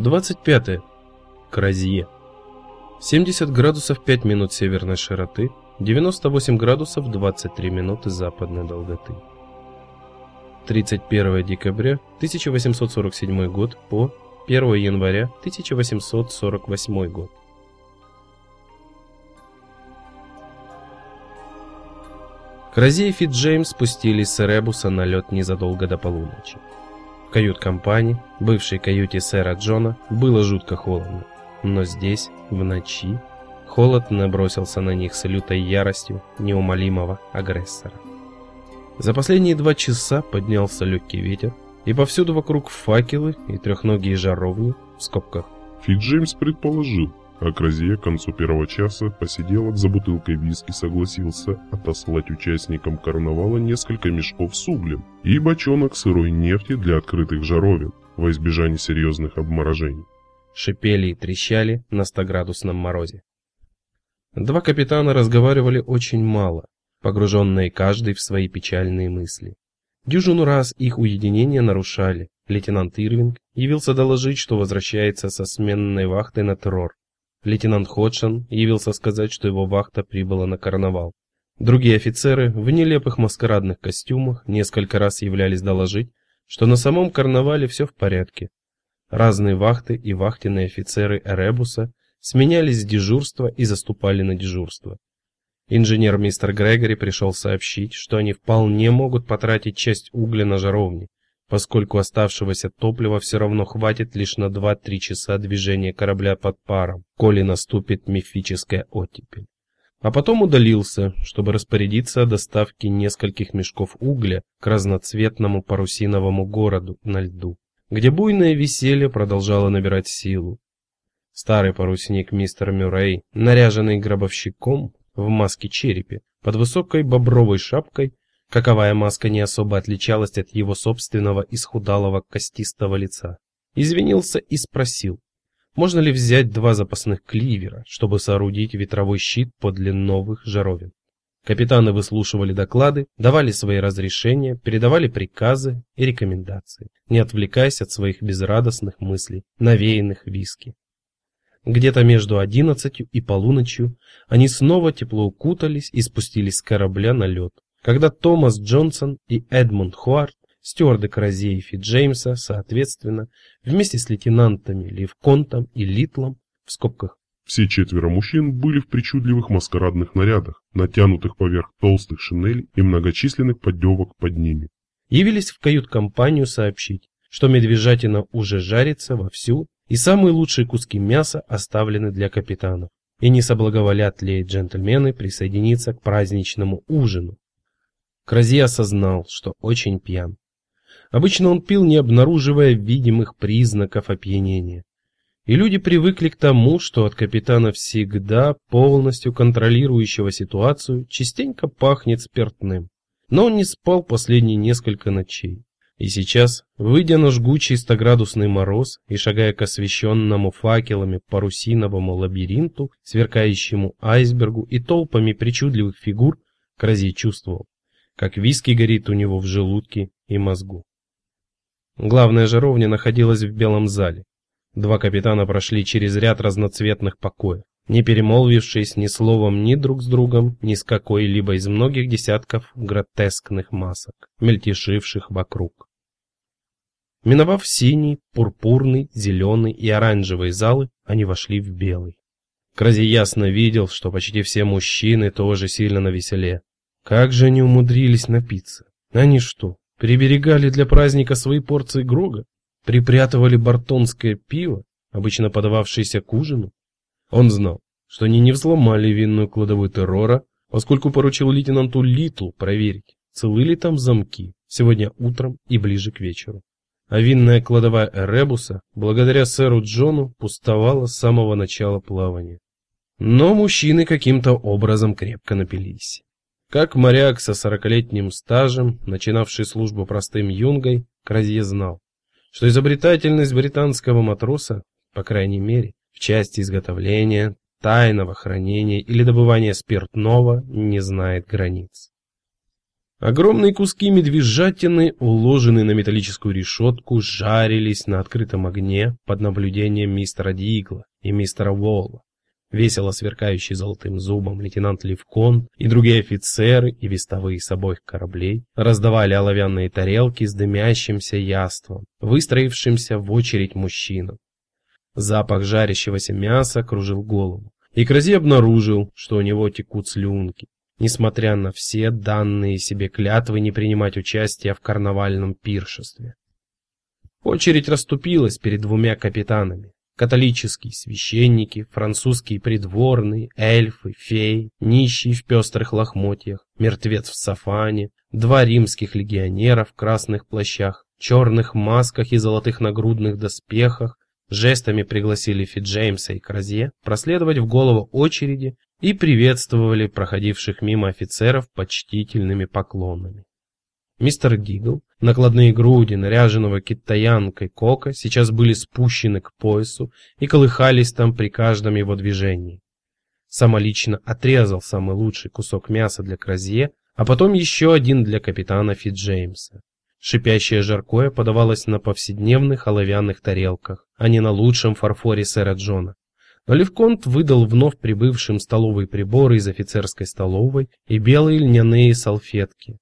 25. Кразье. 70 градусов 5 минут северной широты, 98 градусов 23 минуты западной долготы. 31 декабря 1847 год по 1 января 1848 год. Кразье и Джеймс спустились с Эребуса на лед незадолго до полуночи. В кают-компании, бывшей каюте сэра Джона, было жутко холодно. Но здесь, в ночи, холод набросился на них с лютой яростью неумолимого агрессора. За последние два часа поднялся легкий ветер, и повсюду вокруг факелы и трехногие жаровни в скобках. Фит Джеймс предположил, а Кразье к концу первого часа, посиделок за бутылкой виски, согласился отослать участникам карнавала несколько мешков с углем и бочонок сырой нефти для открытых жаровин во избежание серьезных обморожений. Шипели и трещали на стоградусном морозе. Два капитана разговаривали очень мало, погруженные каждый в свои печальные мысли. Дюжину раз их уединение нарушали. Лейтенант Ирвинг явился доложить, что возвращается со сменной вахты на террор. Лейтенант Ходшан явился сказать, что его вахта прибыла на карнавал. Другие офицеры в нелепых маскарадных костюмах несколько раз являлись доложить, что на самом карнавале все в порядке. Разные вахты и вахтенные офицеры Эребуса сменялись с дежурства и заступали на дежурство. Инженер мистер Грегори пришел сообщить, что они вполне могут потратить часть угля на жаровни, поскольку оставшегося топлива все равно хватит лишь на 2-3 часа движения корабля под паром, коли наступит мифическая оттепель. А потом удалился, чтобы распорядиться о доставке нескольких мешков угля к разноцветному парусиновому городу на льду, где буйное веселье продолжало набирать силу. Старый парусник мистер Мюррей, наряженный гробовщиком в маске черепе, под высокой бобровой шапкой, Каковая маска не особо отличалась от его собственного исхудалого костистого лица. Извинился и спросил, можно ли взять два запасных кливера, чтобы соорудить ветровой щит подле новых жаровин. Капитаны выслушивали доклады, давали свои разрешения, передавали приказы и рекомендации, не отвлекаясь от своих безрадостных мыслей, навеянных виски. Где-то между одиннадцатью и полуночью они снова тепло укутались и спустились с корабля на лед, когда Томас Джонсон и Эдмунд Хуарт, стюарды Кразея и Джеймса, соответственно, вместе с лейтенантами Ливконтом и Литлом, в скобках, все четверо мужчин были в причудливых маскарадных нарядах, натянутых поверх толстых шинелей и многочисленных поддевок под ними. Явились в кают-компанию сообщить, что медвежатина уже жарится вовсю, и самые лучшие куски мяса оставлены для капитанов. И не соблаговолят ли джентльмены присоединиться к праздничному ужину, Крази осознал, что очень пьян. Обычно он пил, не обнаруживая видимых признаков опьянения. И люди привыкли к тому, что от капитана всегда полностью контролирующего ситуацию частенько пахнет спиртным. Но он не спал последние несколько ночей. И сейчас, выйдя на жгучий стоградусный мороз и шагая к освещенному факелами парусиновому лабиринту, сверкающему айсбергу и толпами причудливых фигур, Крази чувствовал, как виски горит у него в желудке и мозгу. Главная жаровня находилась в белом зале. Два капитана прошли через ряд разноцветных покоев, не перемолвившись ни словом ни друг с другом, ни с какой-либо из многих десятков гротескных масок, мельтешивших вокруг. Миновав синий, пурпурный, зеленый и оранжевый залы, они вошли в белый. Крази ясно видел, что почти все мужчины тоже сильно навеселе. Как же они умудрились напиться? Они что, приберегали для праздника свои порции грога? Припрятывали бартонское пиво, обычно подававшееся к ужину? Он знал, что они не взломали винную кладовую террора, поскольку поручил лейтенанту Литлу проверить, целы ли там замки сегодня утром и ближе к вечеру. А винная кладовая Эребуса, благодаря сэру Джону, пустовала с самого начала плавания. Но мужчины каким-то образом крепко напились. Как моряк со сорокалетним стажем, начинавший службу простым юнгой, Кразье знал, что изобретательность британского матроса, по крайней мере, в части изготовления, тайного хранения или добывания спиртного не знает границ. Огромные куски медвежатины, уложенные на металлическую решетку, жарились на открытом огне под наблюдением мистера Дигла и мистера Волла. Весело сверкающий золотым зубом лейтенант Левкон и другие офицеры и вестовые с обоих кораблей раздавали оловянные тарелки с дымящимся яством, выстроившимся в очередь мужчинам. Запах жарящегося мяса кружил голову, и Крази обнаружил, что у него текут слюнки несмотря на все данные себе клятвы не принимать участия в карнавальном пиршестве. Очередь расступилась перед двумя капитанами. Католические священники, французские придворные, эльфы, феи, нищие в пестрых лохмотьях, мертвец в сафане, два римских легионера в красных плащах, черных масках и золотых нагрудных доспехах, жестами пригласили Фи Джеймса и Кразье проследовать в голову очереди и приветствовали проходивших мимо офицеров почтительными поклонами. Мистер Дигл, накладные груди наряженного китаянкой Кока сейчас были спущены к поясу и колыхались там при каждом его движении. Самолично отрезал самый лучший кусок мяса для Кразье, а потом еще один для капитана Фитджеймса. Шипящее жаркое подавалось на повседневных оловянных тарелках, а не на лучшем фарфоре сэра Джона. Но Левконт выдал вновь прибывшим столовые приборы из офицерской столовой и белые льняные салфетки.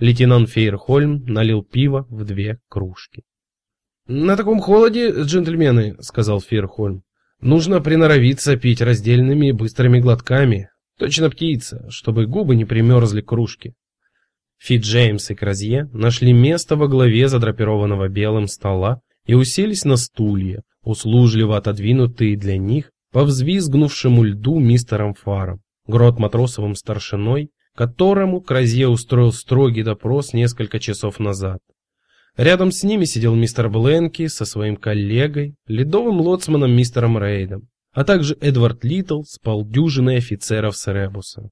Лейтенант Фейерхольм налил пиво в две кружки. «На таком холоде, джентльмены», — сказал Фейерхольм, — «нужно приноровиться пить раздельными быстрыми глотками, точно птица, чтобы губы не примерзли к кружке». Фит Джеймс и Кразье нашли место во главе задрапированного белым стола и уселись на стулья, услужливо отодвинутые для них по взвизгнувшему льду мистером Фаром, грот матросовым старшиной, которому Кразье устроил строгий допрос несколько часов назад. Рядом с ними сидел мистер Бленки со своим коллегой, ледовым лоцманом мистером Рейдом, а также Эдвард Литл с полдюжиной офицеров с.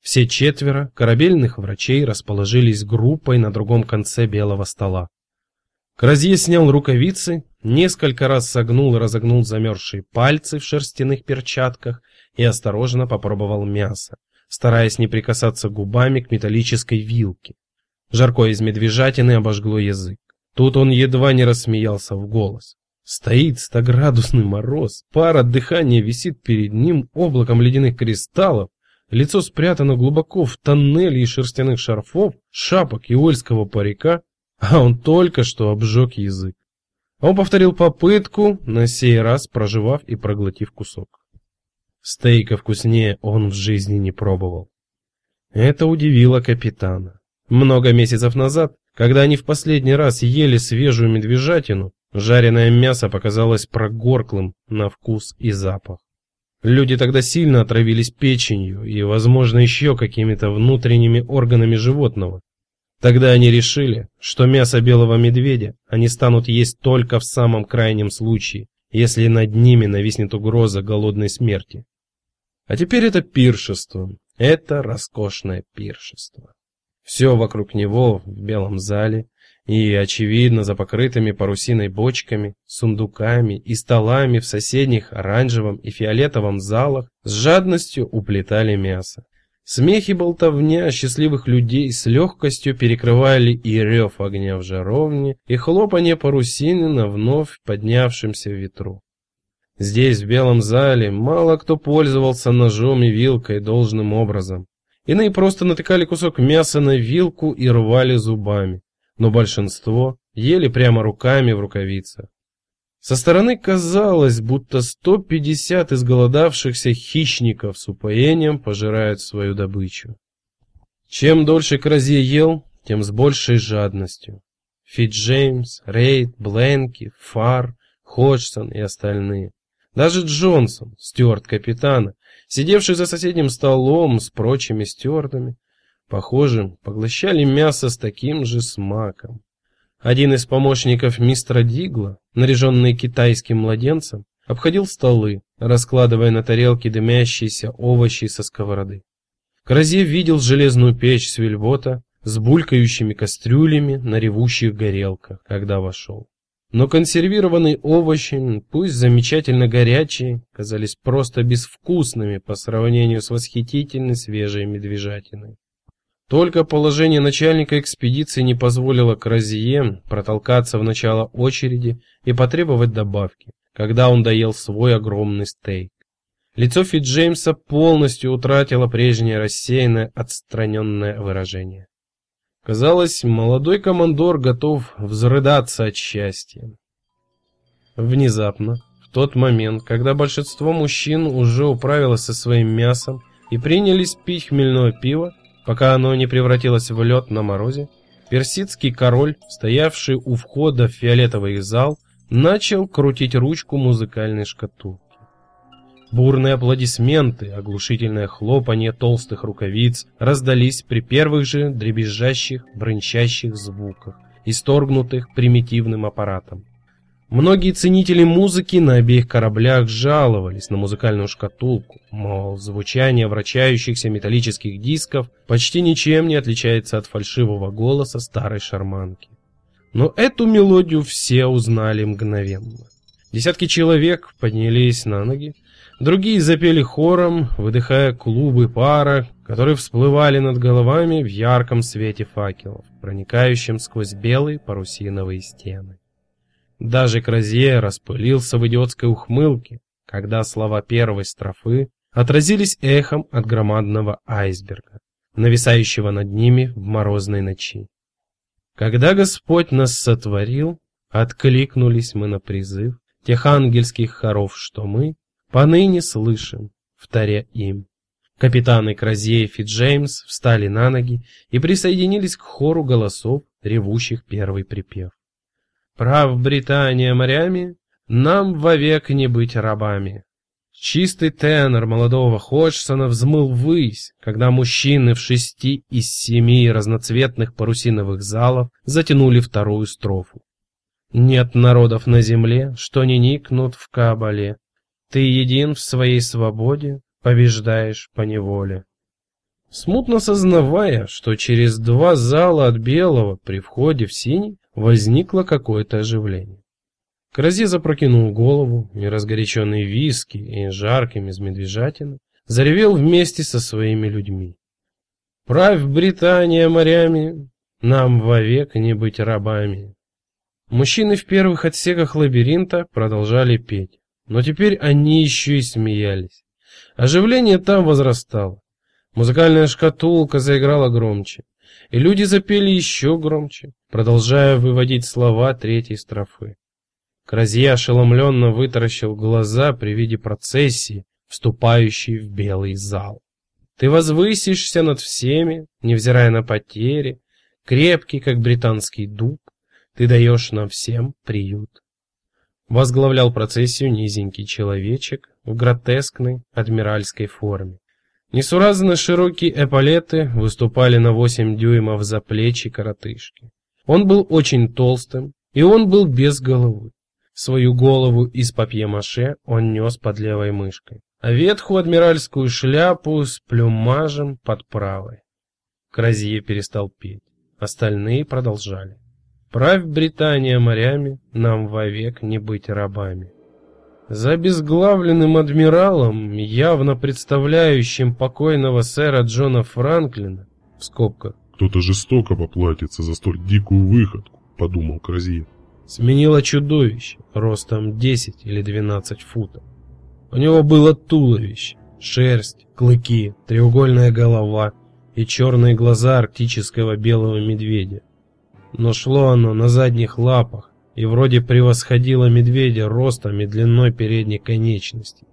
Все четверо корабельных врачей расположились группой на другом конце белого стола. Кразье снял рукавицы, несколько раз согнул и разогнул замерзшие пальцы в шерстяных перчатках и осторожно попробовал мясо, стараясь не прикасаться губами к металлической вилке. Жаркое из медвежатины обожгло язык. Тут он едва не рассмеялся в голос. Стоит стоградусный мороз, пара дыхания висит перед ним облаком ледяных кристаллов, лицо спрятано глубоко в тоннеле из шерстяных шарфов, шапок и ольского парика, а он только что обжег язык. Он повторил попытку, на сей раз проживав и проглотив кусок. Стейка вкуснее он в жизни не пробовал. Это удивило капитана. Много месяцев назад, когда они в последний раз ели свежую медвежатину, жареное мясо показалось прогорклым на вкус и запах. Люди тогда сильно отравились печенью и, возможно, еще какими-то внутренними органами животного, Тогда они решили, что мясо белого медведя они станут есть только в самом крайнем случае, если над ними нависнет угроза голодной смерти. А теперь это пиршество, это роскошное пиршество. Все вокруг него в белом зале и, очевидно, за покрытыми парусиной бочками, сундуками и столами в соседних оранжевом и фиолетовом залах с жадностью уплетали мясо. Смех и болтовня счастливых людей с легкостью перекрывали и рев огня в жаровне, и хлопанье парусины на вновь поднявшемся ветру. Здесь, в белом зале, мало кто пользовался ножом и вилкой должным образом. Иные просто натыкали кусок мяса на вилку и рвали зубами, но большинство ели прямо руками в рукавицах. Со стороны казалось, будто 150 изголодавшихся хищников с упоением пожирают свою добычу. Чем дольше Кразье ел, тем с большей жадностью. Фит Джеймс, Рейд, Бленки, Фар, Ходжсон и остальные. Даже Джонсон, стюарт капитана, сидевший за соседним столом с прочими стюардами, похоже, поглощали мясо с таким же смаком. Один из помощников мистера Дигла, наряженный китайским младенцем, обходил столы, раскладывая на тарелки дымящиеся овощи со сковороды. Кразье видел железную печь с с булькающими кастрюлями на ревущих горелках, когда вошел. Но консервированные овощи, пусть замечательно горячие, казались просто безвкусными по сравнению с восхитительной свежей медвежатиной. Только положение начальника экспедиции не позволило Кразие протолкаться в начало очереди и потребовать добавки, когда он доел свой огромный стейк. Лицо Фит Джеймса полностью утратило прежнее рассеянное, отстраненное выражение. Казалось, молодой командор готов взрыдаться от счастья. Внезапно, в тот момент, когда большинство мужчин уже управилось со своим мясом и принялись пить хмельное пиво, пока оно не превратилось в лед на морозе, персидский король, стоявший у входа в фиолетовый зал, начал крутить ручку музыкальной шкатулки. Бурные аплодисменты, оглушительное хлопанье толстых рукавиц раздались при первых же дребезжащих, брынчащих звуках, исторгнутых примитивным аппаратом. Многие ценители музыки на обеих кораблях жаловались на музыкальную шкатулку, мол, звучание вращающихся металлических дисков почти ничем не отличается от фальшивого голоса старой шарманки. Но эту мелодию все узнали мгновенно. Десятки человек поднялись на ноги, другие запели хором, выдыхая клубы пара, которые всплывали над головами в ярком свете факелов, проникающем сквозь белые парусиновые стены. Даже Кразье распылился в идиотской ухмылке, когда слова первой строфы отразились эхом от громадного айсберга, нависающего над ними в морозной ночи. Когда Господь нас сотворил, откликнулись мы на призыв тех ангельских хоров, что мы поныне слышим, вторя им. Капитаны Кразье и Джеймс встали на ноги и присоединились к хору голосов, ревущих первый припев. Прав Британия морями, нам вовек не быть рабами. Чистый тенор молодого Ходжсона взмыл ввысь, когда мужчины в шести из семи разноцветных парусиновых залов затянули вторую строфу. Нет народов на земле, что не никнут в кабале. Ты един в своей свободе, побеждаешь по неволе. Смутно сознавая, что через два зала от белого при входе в синий возникло какое-то оживление. Крази запрокинул голову, и разгоряченный виски и жарким из медвежатины заревел вместе со своими людьми. «Правь, Британия, морями, нам вовек не быть рабами!» Мужчины в первых отсеках лабиринта продолжали петь, но теперь они еще и смеялись. Оживление там возрастало. Музыкальная шкатулка заиграла громче, и люди запели еще громче, продолжая выводить слова третьей строфы. Кразье ошеломленно вытаращил глаза при виде процессии, вступающей в белый зал. Ты возвысишься над всеми, невзирая на потери, крепкий, как британский дуб, ты даешь нам всем приют. Возглавлял процессию низенький человечек в гротескной адмиральской форме. Несуразно широкие эполеты выступали на 8 дюймов за плечи коротышки. Он был очень толстым, и он был без головы. Свою голову из папье-маше он нес под левой мышкой, а ветхую адмиральскую шляпу с плюмажем под правой. Кразье перестал петь. Остальные продолжали. «Правь, Британия, морями, нам вовек не быть рабами». За безглавленным адмиралом, явно представляющим покойного сэра Джона Франклина, в скобках, «Кто-то жестоко поплатится за столь дикую выходку», — подумал Кразье. Сменило чудовище, ростом 10 или 12 футов. У него было туловище, шерсть, клыки, треугольная голова и черные глаза арктического белого медведя. Но шло оно на задних лапах, и вроде превосходило медведя ростом и длиной передней конечности.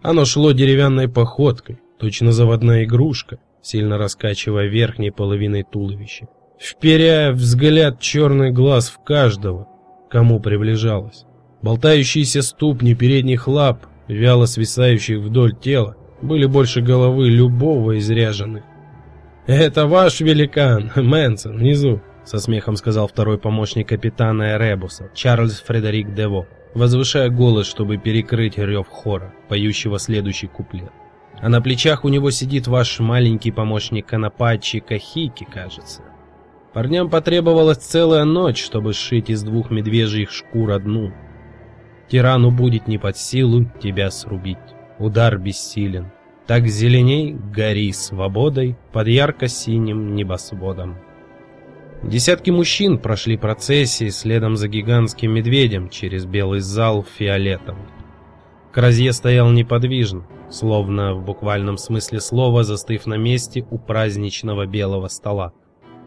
Оно шло деревянной походкой, точно заводная игрушка, сильно раскачивая верхней половиной туловища, вперяя взгляд черный глаз в каждого, кому приближалось. Болтающиеся ступни передних лап, вяло свисающих вдоль тела, были больше головы любого из ряженых. «Это ваш великан, Мэнсон, внизу», со смехом сказал второй помощник капитана Эребуса, Чарльз Фредерик Дево, возвышая голос, чтобы перекрыть рев хора, поющего следующий куплет. А на плечах у него сидит ваш маленький помощник Канапачи Кахики, кажется. Парням потребовалась целая ночь, чтобы сшить из двух медвежьих шкур одну. Тирану будет не под силу тебя срубить. Удар бессилен. так зеленей гори свободой под ярко-синим небосводом. Десятки мужчин прошли процессии следом за гигантским медведем через белый зал в фиолетовом. Кразье стоял неподвижно, словно в буквальном смысле слова застыв на месте у праздничного белого стола.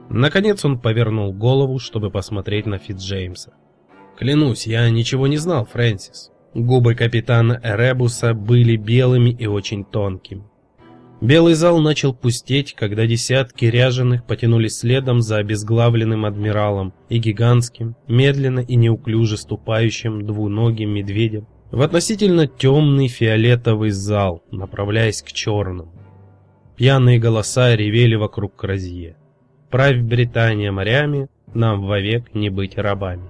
Наконец он повернул голову, чтобы посмотреть на Фитджеймса. «Клянусь, я ничего не знал, Фрэнсис». Губы капитана Эребуса были белыми и очень тонкими. Белый зал начал пустеть, когда десятки ряженых потянулись следом за обезглавленным адмиралом и гигантским, медленно и неуклюже ступающим двуногим медведем в относительно темный фиолетовый зал, направляясь к черному. Пьяные голоса ревели вокруг Кразье. «Правь Британия морями, нам вовек не быть рабами».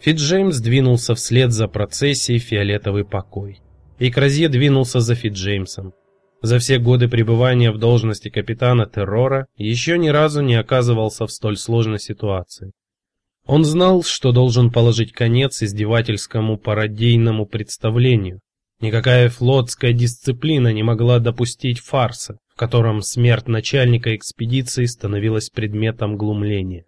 Фитджеймс двинулся вслед за процессией фиолетовый покой. И Кразье двинулся за Фитджеймсом, за все годы пребывания в должности капитана террора еще ни разу не оказывался в столь сложной ситуации. Он знал, что должен положить конец издевательскому пародийному представлению. Никакая флотская дисциплина не могла допустить фарса, в котором смерть начальника экспедиции становилась предметом глумления.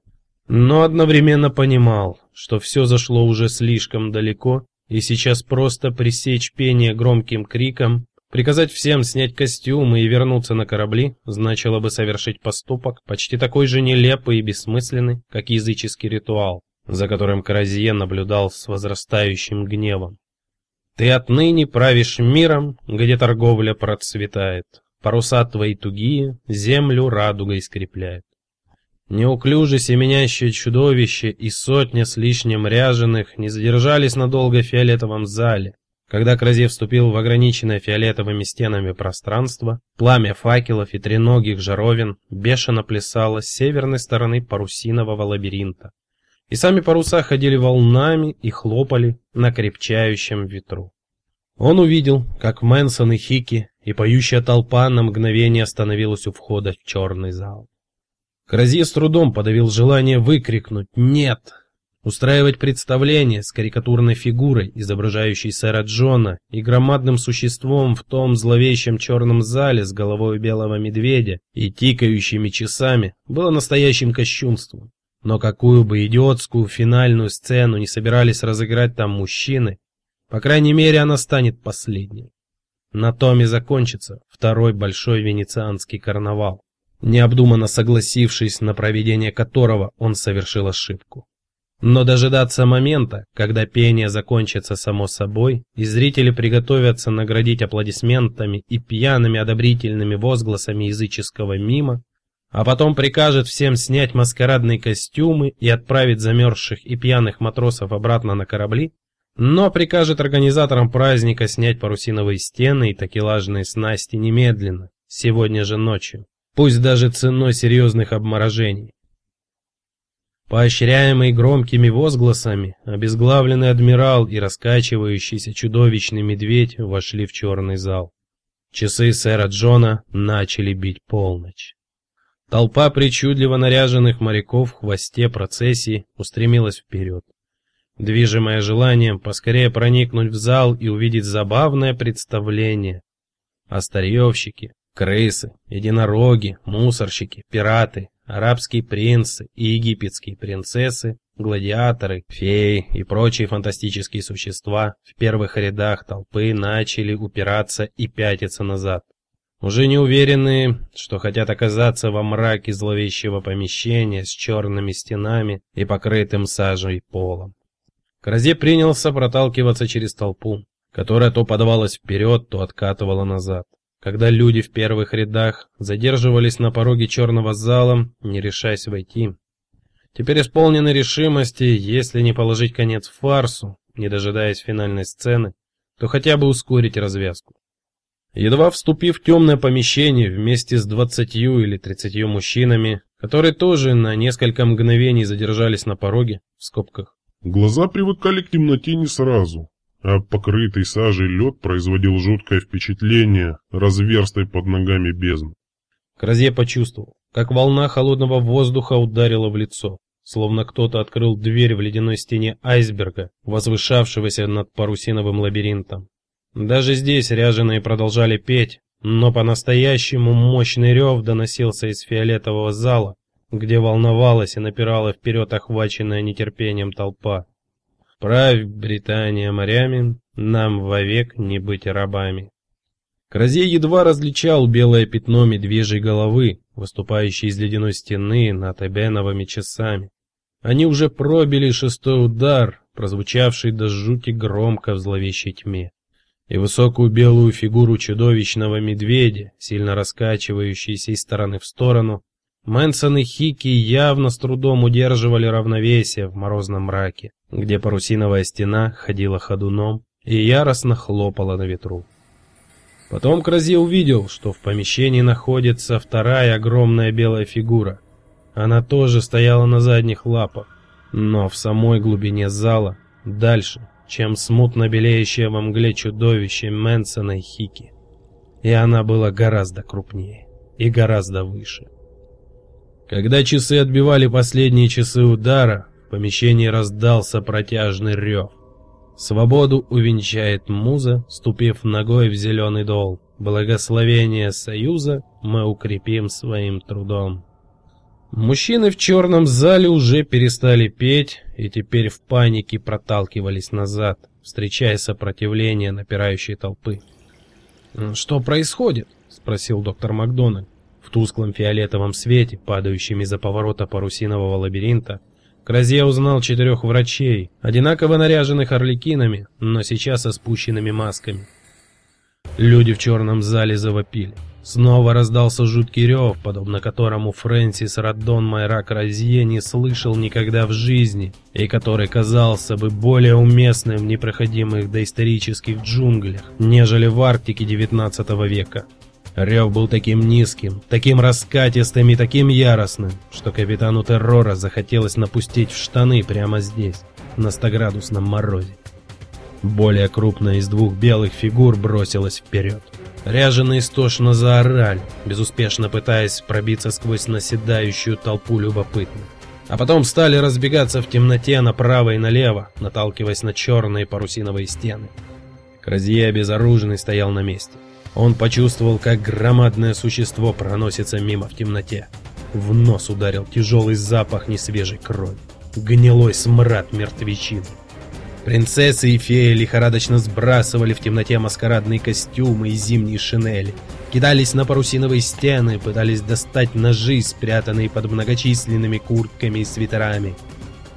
Но одновременно понимал, что все зашло уже слишком далеко, и сейчас просто пресечь пение громким криком Приказать всем снять костюмы и вернуться на корабли значило бы совершить поступок почти такой же нелепый и бессмысленный, как языческий ритуал, за которым Каразье наблюдал с возрастающим гневом. Ты отныне правишь миром, где торговля процветает. Паруса твои тугие, землю радугой скрепляет. Неуклюже семенящее чудовище и сотня с лишним ряженых не задержались надолго в фиолетовом зале, когда Кразе вступил в ограниченное фиолетовыми стенами пространство, пламя факелов и треногих жаровин бешено плясало с северной стороны парусинового лабиринта. И сами паруса ходили волнами и хлопали на крепчающем ветру. Он увидел, как Мэнсон и Хики и поющая толпа на мгновение остановилась у входа в черный зал. Крази с трудом подавил желание выкрикнуть «Нет!», Устраивать представление с карикатурной фигурой, изображающей сэра Джона, и громадным существом в том зловещем черном зале с головой белого медведя и тикающими часами было настоящим кощунством. Но какую бы идиотскую финальную сцену не собирались разыграть там мужчины, по крайней мере она станет последней. На том и закончится второй большой венецианский карнавал, необдуманно согласившись на проведение которого он совершил ошибку. Но дожидаться момента, когда пение закончится само собой, и зрители приготовятся наградить аплодисментами и пьяными одобрительными возгласами языческого мима, а потом прикажет всем снять маскарадные костюмы и отправить замерзших и пьяных матросов обратно на корабли, но прикажет организаторам праздника снять парусиновые стены и такелажные снасти немедленно, сегодня же ночью, пусть даже ценой серьезных обморожений. Поощряемый громкими возгласами, обезглавленный адмирал и раскачивающийся чудовищный медведь вошли в черный зал. Часы сэра Джона начали бить полночь. Толпа причудливо наряженных моряков в хвосте процессии устремилась вперед. Движимая желанием поскорее проникнуть в зал и увидеть забавное представление. Остарьевщики, крысы, единороги, мусорщики, пираты, арабские принцы и египетские принцессы, гладиаторы, феи и прочие фантастические существа в первых рядах толпы начали упираться и пятиться назад. Уже не уверенные, что хотят оказаться во мраке зловещего помещения с черными стенами и покрытым сажей полом. Кразе принялся проталкиваться через толпу, которая то подавалась вперед, то откатывала назад когда люди в первых рядах задерживались на пороге черного зала, не решаясь войти. Теперь исполнены решимости, если не положить конец фарсу, не дожидаясь финальной сцены, то хотя бы ускорить развязку. Едва вступив в темное помещение вместе с двадцатью или тридцатью мужчинами, которые тоже на несколько мгновений задержались на пороге, в скобках. Глаза привыкали к темноте не сразу, а покрытый сажей лед производил жуткое впечатление разверстой под ногами бездны. Кразье почувствовал, как волна холодного воздуха ударила в лицо, словно кто-то открыл дверь в ледяной стене айсберга, возвышавшегося над парусиновым лабиринтом. Даже здесь ряженые продолжали петь, но по-настоящему мощный рев доносился из фиолетового зала, где волновалась и напирала вперед охваченная нетерпением толпа. «Правь, Британия, морями, нам вовек не быть рабами». Кразей едва различал белое пятно медвежьей головы, выступающей из ледяной стены над эбеновыми часами. Они уже пробили шестой удар, прозвучавший до жути громко в зловещей тьме, и высокую белую фигуру чудовищного медведя, сильно раскачивающейся из стороны в сторону, Мэнсон и Хики явно с трудом удерживали равновесие в морозном мраке, где парусиновая стена ходила ходуном и яростно хлопала на ветру. Потом Крази увидел, что в помещении находится вторая огромная белая фигура. Она тоже стояла на задних лапах, но в самой глубине зала, дальше, чем смутно белеющее во мгле чудовище Мэнсона и Хики. И она была гораздо крупнее и гораздо выше. Когда часы отбивали последние часы удара, в помещении раздался протяжный рев. Свободу увенчает муза, ступив ногой в зеленый дол. Благословение союза мы укрепим своим трудом. Мужчины в черном зале уже перестали петь и теперь в панике проталкивались назад, встречая сопротивление напирающей толпы. «Что происходит?» — спросил доктор Макдональд. В тусклом фиолетовом свете, падающем из-за поворота парусинового лабиринта, Кразье узнал четырех врачей, одинаково наряженных орликинами, но сейчас со спущенными масками. Люди в черном зале завопили. Снова раздался жуткий рев, подобно которому Фрэнсис Раддон Майра Кразье не слышал никогда в жизни, и который казался бы более уместным в непроходимых доисторических джунглях, нежели в Арктике XIX века. Рев был таким низким, таким раскатистым и таким яростным, что капитану террора захотелось напустить в штаны прямо здесь, на стоградусном морозе. Более крупная из двух белых фигур бросилась вперед. Ряженые истошно заорали, безуспешно пытаясь пробиться сквозь наседающую толпу любопытных. А потом стали разбегаться в темноте направо и налево, наталкиваясь на черные парусиновые стены. Кразье безоружный стоял на месте. Он почувствовал, как громадное существо проносится мимо в темноте. В нос ударил тяжелый запах несвежей крови. Гнилой смрад мертвечины. Принцессы и феи лихорадочно сбрасывали в темноте маскарадные костюмы и зимние шинели. Кидались на парусиновые стены, пытались достать ножи, спрятанные под многочисленными куртками и свитерами.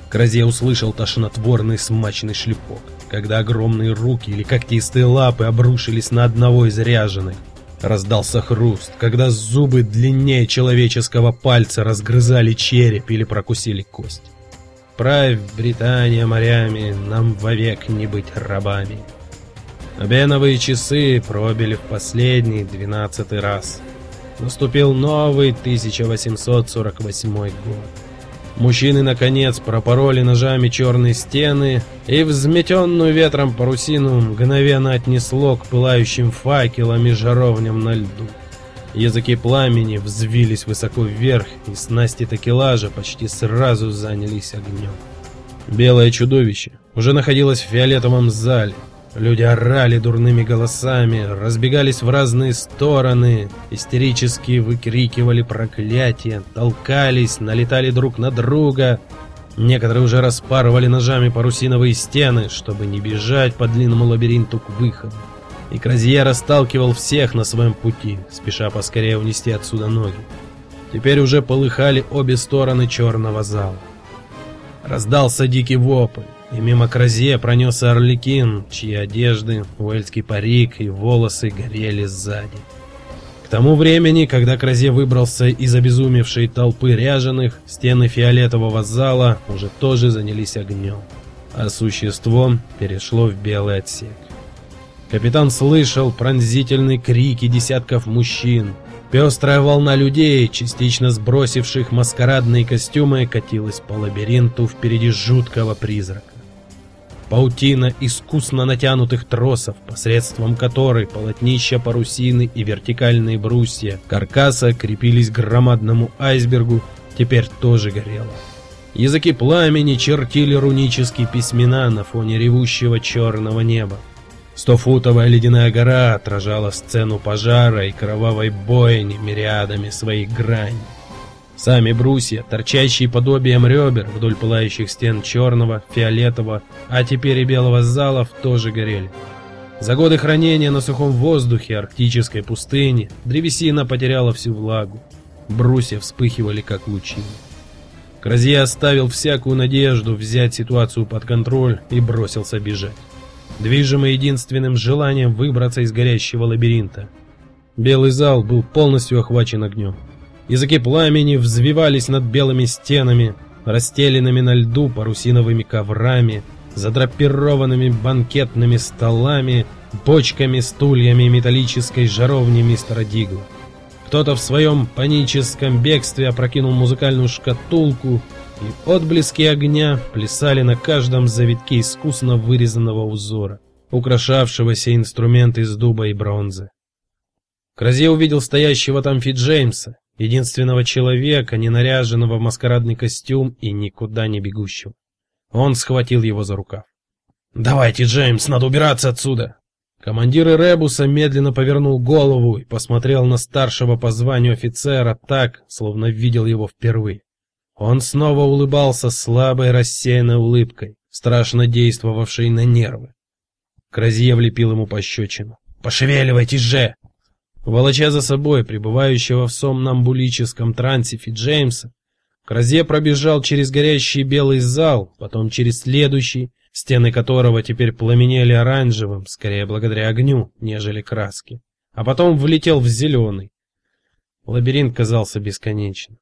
Кразе услышал тошнотворный смачный шлепок когда огромные руки или когтистые лапы обрушились на одного из ряженых. Раздался хруст, когда зубы длиннее человеческого пальца разгрызали череп или прокусили кость. Правь, Британия, морями, нам вовек не быть рабами. Беновые часы пробили в последний двенадцатый раз. Наступил новый 1848 год. Мужчины, наконец, пропороли ножами черные стены, и взметенную ветром парусину мгновенно отнесло к пылающим факелам и жаровням на льду. Языки пламени взвились высоко вверх, и снасти такелажа почти сразу занялись огнем. Белое чудовище уже находилось в фиолетовом зале, Люди орали дурными голосами, разбегались в разные стороны, истерически выкрикивали проклятия, толкались, налетали друг на друга. Некоторые уже распарывали ножами парусиновые стены, чтобы не бежать по длинному лабиринту к выходу. И Кразье расталкивал всех на своем пути, спеша поскорее унести отсюда ноги. Теперь уже полыхали обе стороны черного зала. Раздался дикий вопль. И мимо Кразье пронесся Орликин, чьи одежды, уэльский парик и волосы горели сзади. К тому времени, когда Кразье выбрался из обезумевшей толпы ряженых, стены фиолетового зала уже тоже занялись огнем, а существо перешло в белый отсек. Капитан слышал пронзительные крики десятков мужчин. Пестрая волна людей, частично сбросивших маскарадные костюмы, катилась по лабиринту впереди жуткого призрака. Паутина искусно натянутых тросов, посредством которой полотнища парусины и вертикальные брусья каркаса крепились к громадному айсбергу, теперь тоже горела. Языки пламени чертили рунические письмена на фоне ревущего черного неба. Стофутовая ледяная гора отражала сцену пожара и кровавой бойни мириадами своих граней. Сами брусья, торчащие подобием ребер вдоль пылающих стен черного, фиолетового, а теперь и белого залов, тоже горели. За годы хранения на сухом воздухе арктической пустыни древесина потеряла всю влагу. Брусья вспыхивали, как лучи. Кразье оставил всякую надежду взять ситуацию под контроль и бросился бежать. Движимый единственным желанием выбраться из горящего лабиринта. Белый зал был полностью охвачен огнем. Языки пламени взвивались над белыми стенами, расстеленными на льду парусиновыми коврами, задрапированными банкетными столами, бочками, стульями и металлической жаровни мистера Дигла. Кто-то в своем паническом бегстве опрокинул музыкальную шкатулку, и отблески огня плясали на каждом завитке искусно вырезанного узора, украшавшегося инструмент из дуба и бронзы. Кразе увидел стоящего там Фи Джеймса, единственного человека, не наряженного в маскарадный костюм и никуда не бегущего. Он схватил его за рукав. «Давайте, Джеймс, надо убираться отсюда!» Командир Ребуса медленно повернул голову и посмотрел на старшего по званию офицера так, словно видел его впервые. Он снова улыбался слабой рассеянной улыбкой, страшно действовавшей на нервы. Кразье влепил ему пощечину. «Пошевеливайтесь же!» Волоча за собой пребывающего в сомнамбулическом трансе Фи Джеймса, Кразе пробежал через горящий белый зал, потом через следующий, стены которого теперь пламенели оранжевым, скорее благодаря огню, нежели краске, а потом влетел в зеленый. Лабиринт казался бесконечным.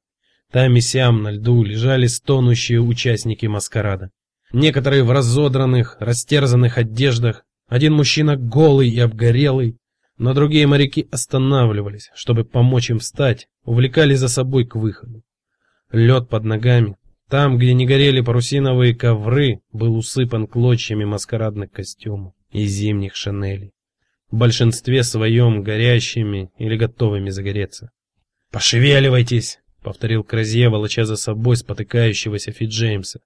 Там и сям на льду лежали стонущие участники маскарада. Некоторые в разодранных, растерзанных одеждах, один мужчина голый и обгорелый, но другие моряки останавливались, чтобы помочь им встать, увлекали за собой к выходу. Лед под ногами, там, где не горели парусиновые ковры, был усыпан клочьями маскарадных костюмов и зимних шинелей, в большинстве своем горящими или готовыми загореться. «Пошевеливайтесь!» — повторил Кразье, волоча за собой спотыкающегося Фи Джеймса.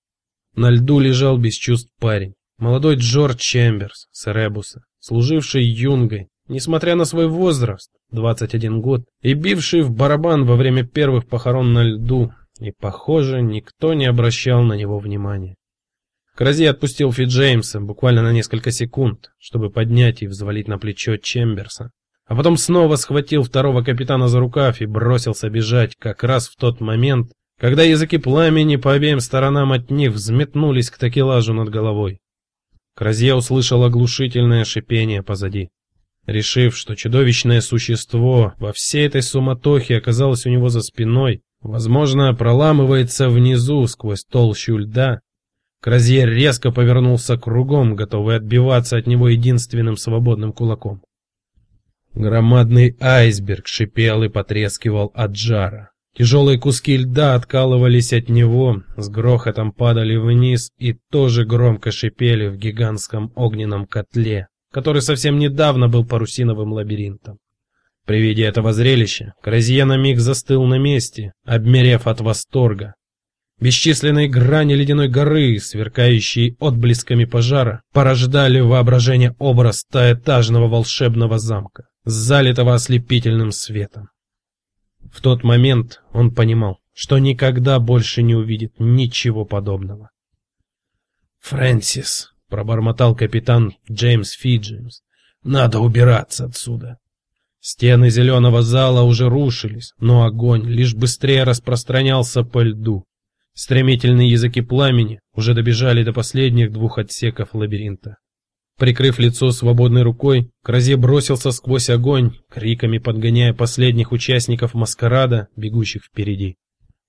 На льду лежал без чувств парень, молодой Джордж Чемберс с Ребуса, служивший юнгой, несмотря на свой возраст, 21 год, и бивший в барабан во время первых похорон на льду, и, похоже, никто не обращал на него внимания. Крази отпустил Фи Джеймса буквально на несколько секунд, чтобы поднять и взвалить на плечо Чемберса, а потом снова схватил второго капитана за рукав и бросился бежать как раз в тот момент, когда языки пламени по обеим сторонам от них взметнулись к такелажу над головой. Кразье услышал оглушительное шипение позади. Решив, что чудовищное существо во всей этой суматохе оказалось у него за спиной, возможно, проламывается внизу сквозь толщу льда, Кразье резко повернулся кругом, готовый отбиваться от него единственным свободным кулаком. Громадный айсберг шипел и потрескивал от жара. Тяжелые куски льда откалывались от него, с грохотом падали вниз и тоже громко шипели в гигантском огненном котле, который совсем недавно был парусиновым лабиринтом. При виде этого зрелища Кразье на миг застыл на месте, обмерев от восторга. Бесчисленные грани ледяной горы, сверкающие отблесками пожара, порождали воображение образ стоэтажного волшебного замка, залитого ослепительным светом. В тот момент он понимал, что никогда больше не увидит ничего подобного. «Фрэнсис», пробормотал капитан Джеймс Фиджеймс. Надо убираться отсюда. Стены зеленого зала уже рушились, но огонь лишь быстрее распространялся по льду. Стремительные языки пламени уже добежали до последних двух отсеков лабиринта. Прикрыв лицо свободной рукой, Кразе бросился сквозь огонь, криками подгоняя последних участников маскарада, бегущих впереди.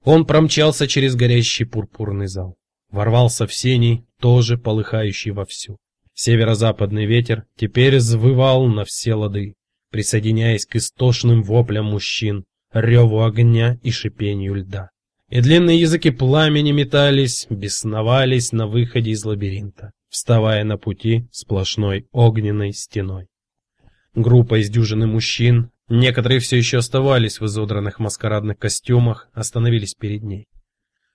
Он промчался через горящий пурпурный зал ворвался в сений, тоже полыхающий вовсю. Северо-западный ветер теперь звывал на все лады, присоединяясь к истошным воплям мужчин, реву огня и шипению льда. И длинные языки пламени метались, бесновались на выходе из лабиринта, вставая на пути сплошной огненной стеной. Группа из дюжины мужчин, некоторые все еще оставались в изодранных маскарадных костюмах, остановились перед ней.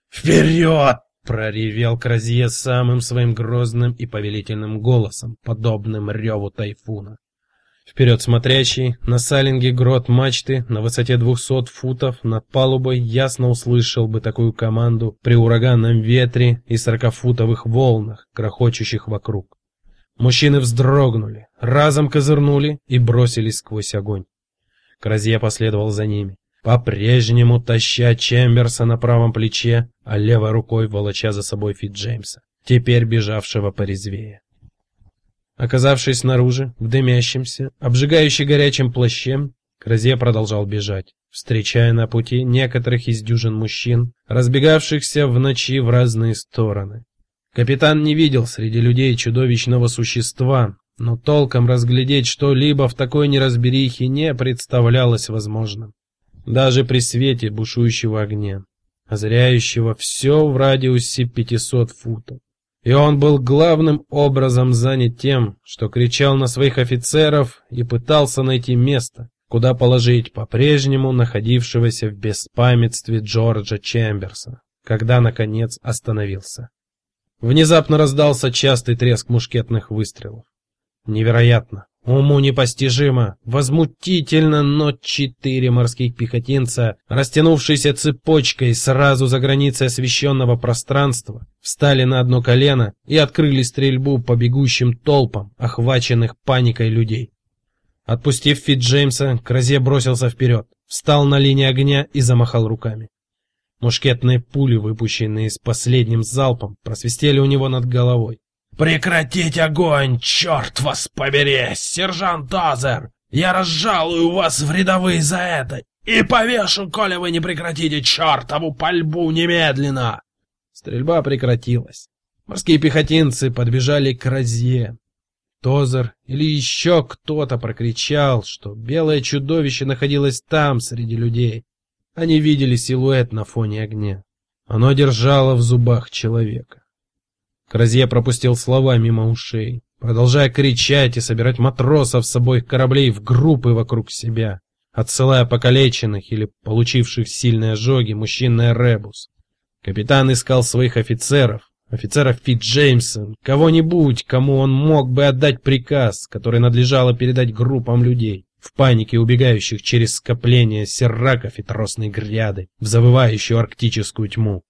«Вперед!» Проревел Кразье самым своим грозным и повелительным голосом, подобным реву тайфуна. Вперед смотрящий, на салинге грот мачты на высоте 200 футов над палубой ясно услышал бы такую команду при ураганном ветре и сорокафутовых волнах, крохочущих вокруг. Мужчины вздрогнули, разом козырнули и бросились сквозь огонь. Кразье последовал за ними по-прежнему таща Чемберса на правом плече, а левой рукой волоча за собой Фит Джеймса, теперь бежавшего порезвее. Оказавшись снаружи, в дымящемся, обжигающе горячем плаще, Кразье продолжал бежать, встречая на пути некоторых из дюжин мужчин, разбегавшихся в ночи в разные стороны. Капитан не видел среди людей чудовищного существа, но толком разглядеть что-либо в такой неразберихе не представлялось возможным даже при свете бушующего огня, озаряющего все в радиусе 500 футов. И он был главным образом занят тем, что кричал на своих офицеров и пытался найти место, куда положить по-прежнему находившегося в беспамятстве Джорджа Чемберса, когда, наконец, остановился. Внезапно раздался частый треск мушкетных выстрелов. Невероятно, Уму непостижимо, возмутительно, но четыре морских пехотинца, растянувшиеся цепочкой сразу за границей освещенного пространства, встали на одно колено и открыли стрельбу по бегущим толпам, охваченных паникой людей. Отпустив Фит Джеймса, Кразе бросился вперед, встал на линии огня и замахал руками. Мушкетные пули, выпущенные с последним залпом, просвистели у него над головой. «Прекратить огонь, черт вас побери, сержант Тазер! Я разжалую вас в рядовые за это и повешу, коли вы не прекратите чертову пальбу немедленно!» Стрельба прекратилась. Морские пехотинцы подбежали к Розье. Тозер или еще кто-то прокричал, что белое чудовище находилось там, среди людей. Они видели силуэт на фоне огня. Оно держало в зубах человека. Кразье пропустил слова мимо ушей, продолжая кричать и собирать матросов с обоих кораблей в группы вокруг себя, отсылая покалеченных или получивших сильные ожоги мужчин на Эребус. Капитан искал своих офицеров, офицеров Фит Джеймса, кого-нибудь, кому он мог бы отдать приказ, который надлежало передать группам людей, в панике убегающих через скопление серраков и тростной гряды, в завывающую арктическую тьму.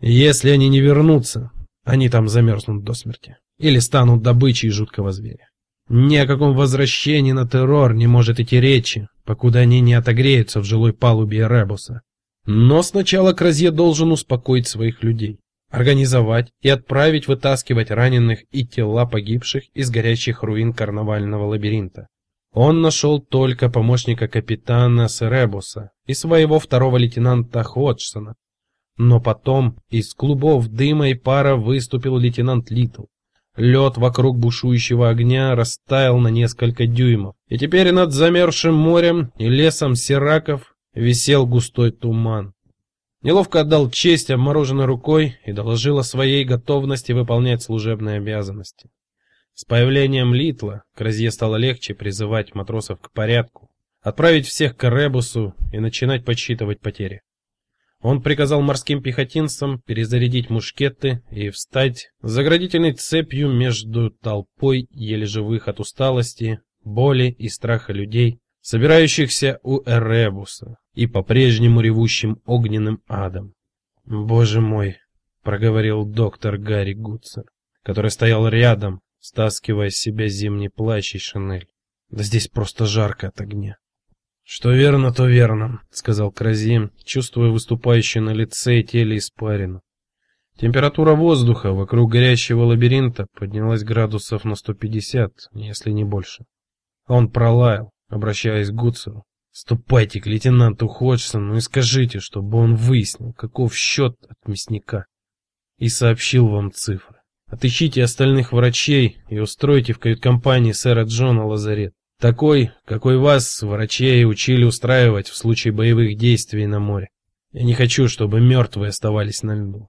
Если они не вернутся, они там замерзнут до смерти. Или станут добычей жуткого зверя. Ни о каком возвращении на террор не может идти речи, покуда они не отогреются в жилой палубе Эребуса. Но сначала Кразье должен успокоить своих людей, организовать и отправить вытаскивать раненых и тела погибших из горящих руин карнавального лабиринта. Он нашел только помощника капитана Серебуса и своего второго лейтенанта Ходжсона, но потом из клубов дыма и пара выступил лейтенант Литл. Лед вокруг бушующего огня растаял на несколько дюймов, и теперь над замерзшим морем и лесом сираков висел густой туман. Неловко отдал честь обмороженной рукой и доложил о своей готовности выполнять служебные обязанности. С появлением Литла Кразье стало легче призывать матросов к порядку, отправить всех к Ребусу и начинать подсчитывать потери. Он приказал морским пехотинцам перезарядить мушкеты и встать заградительной цепью между толпой еле живых от усталости, боли и страха людей, собирающихся у Эребуса и по-прежнему ревущим огненным адом. «Боже мой!» — проговорил доктор Гарри Гудсер, который стоял рядом, стаскивая с себя зимний плащ и шинель. «Да здесь просто жарко от огня». «Что верно, то верно», — сказал Кразим, чувствуя выступающую на лице и теле испарину. Температура воздуха вокруг горящего лабиринта поднялась градусов на 150, если не больше. Он пролаял, обращаясь к Гудсеру. «Ступайте к лейтенанту Ходжсону и скажите, чтобы он выяснил, каков счет от мясника, и сообщил вам цифры. Отыщите остальных врачей и устройте в кают-компании сэра Джона лазарет. Такой, какой вас, врачей, учили устраивать в случае боевых действий на море. Я не хочу, чтобы мертвые оставались на льду.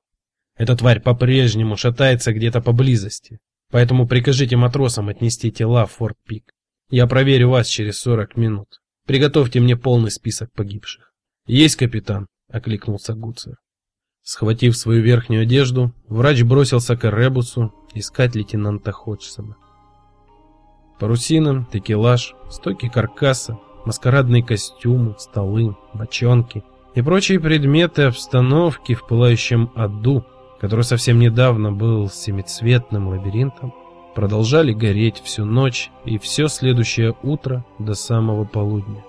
Эта тварь по-прежнему шатается где-то поблизости. Поэтому прикажите матросам отнести тела в Форт Пик. Я проверю вас через 40 минут. Приготовьте мне полный список погибших. Есть, капитан, окликнулся Гуцер. Схватив свою верхнюю одежду, врач бросился к Эребусу искать лейтенанта Ходжсона. Парусина, текелаж, стойки каркаса, маскарадные костюмы, столы, бочонки и прочие предметы обстановки в пылающем аду, который совсем недавно был семицветным лабиринтом, продолжали гореть всю ночь и все следующее утро до самого полудня.